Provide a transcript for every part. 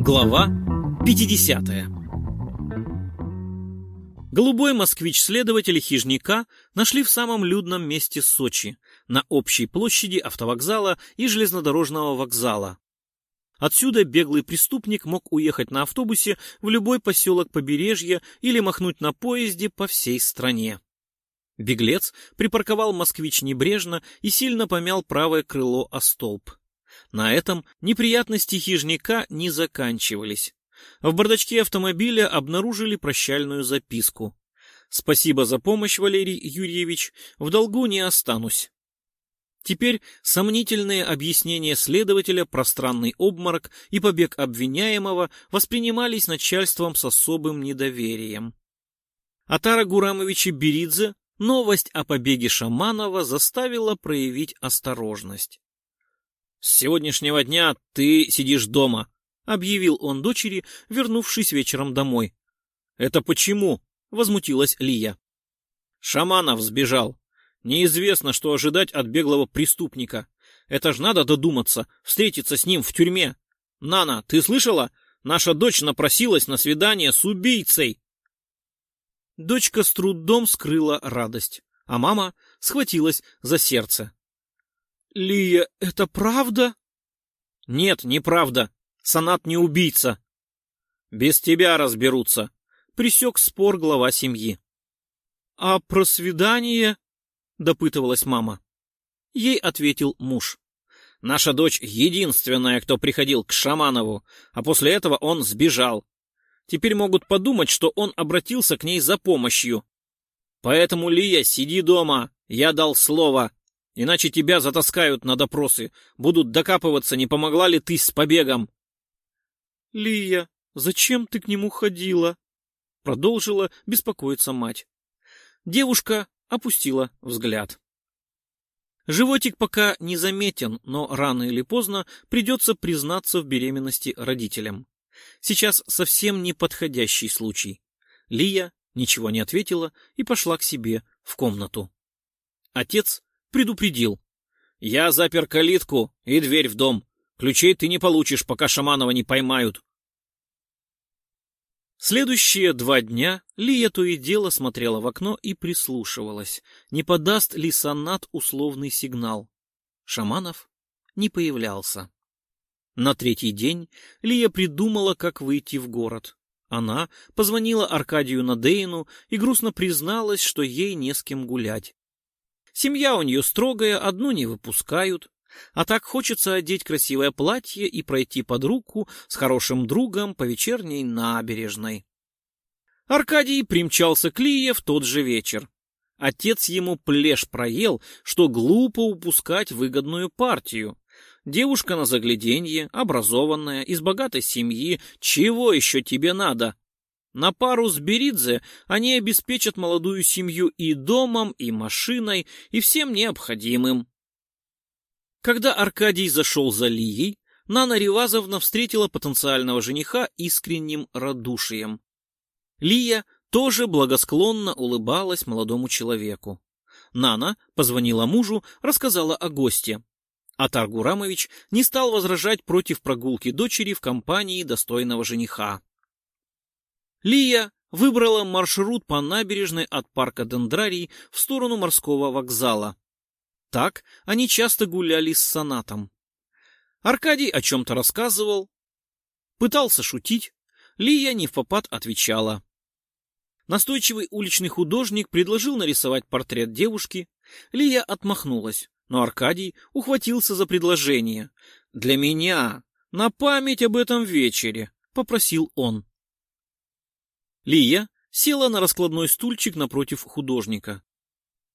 Глава 50 Голубой москвич-следователь хижника нашли в самом людном месте Сочи, на общей площади автовокзала и железнодорожного вокзала. Отсюда беглый преступник мог уехать на автобусе в любой поселок побережья или махнуть на поезде по всей стране. Беглец припарковал москвич небрежно и сильно помял правое крыло о столб. На этом неприятности хижника не заканчивались. В бардачке автомобиля обнаружили прощальную записку. «Спасибо за помощь, Валерий Юрьевич, в долгу не останусь». Теперь сомнительные объяснения следователя про странный обморок и побег обвиняемого воспринимались начальством с особым недоверием. Атара Гурамовича Беридзе новость о побеге Шаманова заставила проявить осторожность. «С сегодняшнего дня ты сидишь дома», — объявил он дочери, вернувшись вечером домой. «Это почему?» — возмутилась Лия. «Шаманов сбежал. Неизвестно, что ожидать от беглого преступника. Это ж надо додуматься, встретиться с ним в тюрьме. Нана, ты слышала? Наша дочь напросилась на свидание с убийцей!» Дочка с трудом скрыла радость, а мама схватилась за сердце. «Лия, это правда?» «Нет, неправда. Санат не убийца. Без тебя разберутся, присек спор глава семьи. А про свидание? допытывалась мама. Ей ответил муж. Наша дочь единственная, кто приходил к Шаманову, а после этого он сбежал. Теперь могут подумать, что он обратился к ней за помощью. Поэтому, Лия, сиди дома, я дал слово. Иначе тебя затаскают на допросы, будут докапываться, не помогла ли ты с побегом. «Лия, зачем ты к нему ходила?» Продолжила беспокоиться мать. Девушка опустила взгляд. Животик пока не заметен, но рано или поздно придется признаться в беременности родителям. Сейчас совсем не подходящий случай. Лия ничего не ответила и пошла к себе в комнату. Отец предупредил. «Я запер калитку и дверь в дом. Ключей ты не получишь, пока Шаманова не поймают. Следующие два дня Лия то и дело смотрела в окно и прислушивалась, не подаст ли сонат условный сигнал. Шаманов не появлялся. На третий день Лия придумала, как выйти в город. Она позвонила Аркадию Надеину и грустно призналась, что ей не с кем гулять. Семья у нее строгая, одну не выпускают. А так хочется одеть красивое платье и пройти под руку с хорошим другом по вечерней набережной. Аркадий примчался к Лие в тот же вечер. Отец ему плешь проел, что глупо упускать выгодную партию. Девушка на загляденье, образованная, из богатой семьи, чего еще тебе надо? На пару с Беридзе они обеспечат молодую семью и домом, и машиной, и всем необходимым. Когда Аркадий зашел за Лией, Нана Ревазовна встретила потенциального жениха искренним радушием. Лия тоже благосклонно улыбалась молодому человеку. Нана позвонила мужу, рассказала о госте. Атар Гурамович не стал возражать против прогулки дочери в компании достойного жениха. Лия выбрала маршрут по набережной от парка Дендрарий в сторону морского вокзала. Так они часто гуляли с сонатом. Аркадий о чем-то рассказывал, пытался шутить, Лия не в попад отвечала. Настойчивый уличный художник предложил нарисовать портрет девушки. Лия отмахнулась, но Аркадий ухватился за предложение. «Для меня, на память об этом вечере», — попросил он. Лия села на раскладной стульчик напротив художника.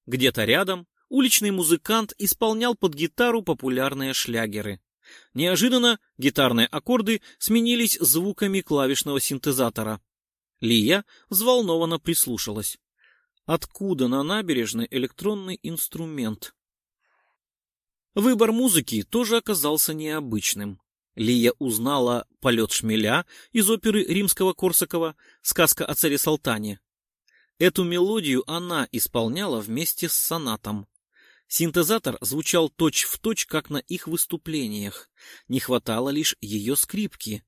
Где-то рядом уличный музыкант исполнял под гитару популярные шлягеры. Неожиданно гитарные аккорды сменились звуками клавишного синтезатора. Лия взволнованно прислушалась. Откуда на набережной электронный инструмент? Выбор музыки тоже оказался необычным. Лия узнала «Полет шмеля» из оперы римского Корсакова «Сказка о царе Салтане». Эту мелодию она исполняла вместе с сонатом. Синтезатор звучал точь-в-точь, точь, как на их выступлениях. Не хватало лишь ее скрипки.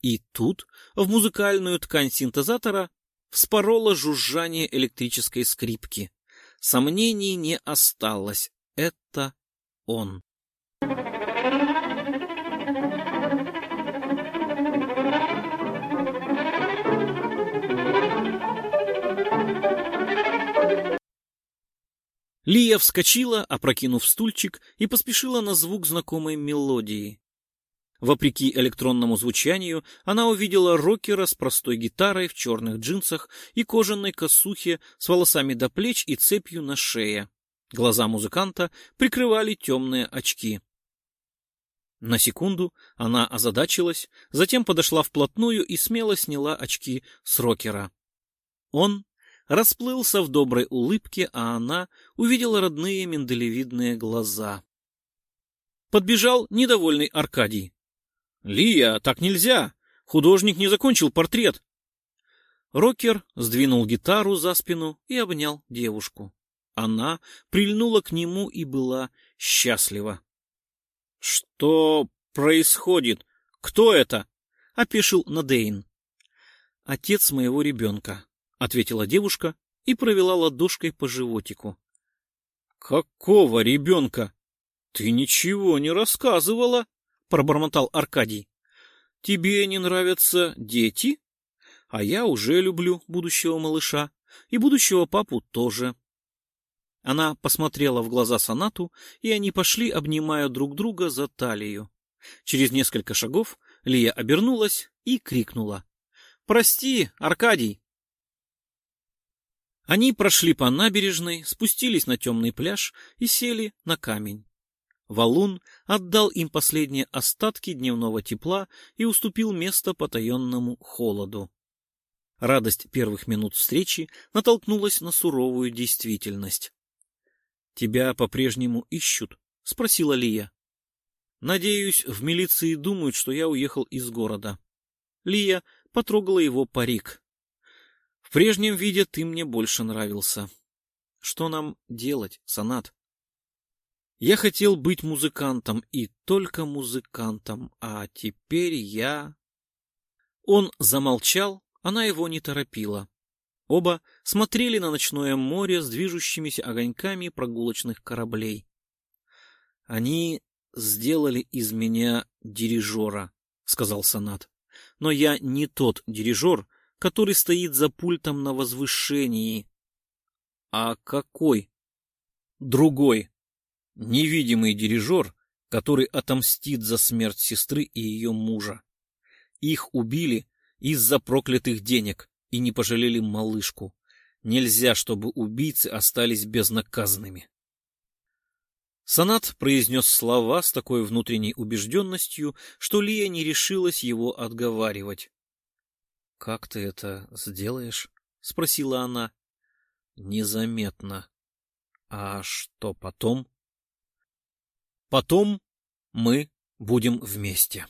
И тут в музыкальную ткань синтезатора вспороло жужжание электрической скрипки. Сомнений не осталось. Это он. Лия вскочила, опрокинув стульчик, и поспешила на звук знакомой мелодии. Вопреки электронному звучанию, она увидела рокера с простой гитарой в черных джинсах и кожаной косухе с волосами до плеч и цепью на шее. Глаза музыканта прикрывали темные очки. На секунду она озадачилась, затем подошла вплотную и смело сняла очки с рокера. Он расплылся в доброй улыбке, а она увидела родные миндалевидные глаза. Подбежал недовольный Аркадий. — Лия, так нельзя! Художник не закончил портрет! Рокер сдвинул гитару за спину и обнял девушку. Она прильнула к нему и была счастлива. — Что происходит? Кто это? — опешил Надейн. — Отец моего ребенка, ответила девушка и провела ладошкой по животику. Какого ребенка? Ты ничего не рассказывала, пробормотал Аркадий. Тебе не нравятся дети? А я уже люблю будущего малыша и будущего папу тоже. Она посмотрела в глаза Санату, и они пошли, обнимая друг друга за талию. Через несколько шагов Лия обернулась и крикнула. — Прости, Аркадий! Они прошли по набережной, спустились на темный пляж и сели на камень. Валун отдал им последние остатки дневного тепла и уступил место потаенному холоду. Радость первых минут встречи натолкнулась на суровую действительность. — Тебя по-прежнему ищут? — спросила Лия. — Надеюсь, в милиции думают, что я уехал из города. Лия потрогала его парик прежнем виде ты мне больше нравился. Что нам делать, Санат? Я хотел быть музыкантом и только музыкантом, а теперь я... Он замолчал, она его не торопила. Оба смотрели на ночное море с движущимися огоньками прогулочных кораблей. Они сделали из меня дирижера, — сказал Санат. Но я не тот дирижер, который стоит за пультом на возвышении. А какой? Другой. Невидимый дирижер, который отомстит за смерть сестры и ее мужа. Их убили из-за проклятых денег и не пожалели малышку. Нельзя, чтобы убийцы остались безнаказанными. Санат произнес слова с такой внутренней убежденностью, что Лия не решилась его отговаривать. «Как ты это сделаешь?» — спросила она. «Незаметно. А что потом?» «Потом мы будем вместе».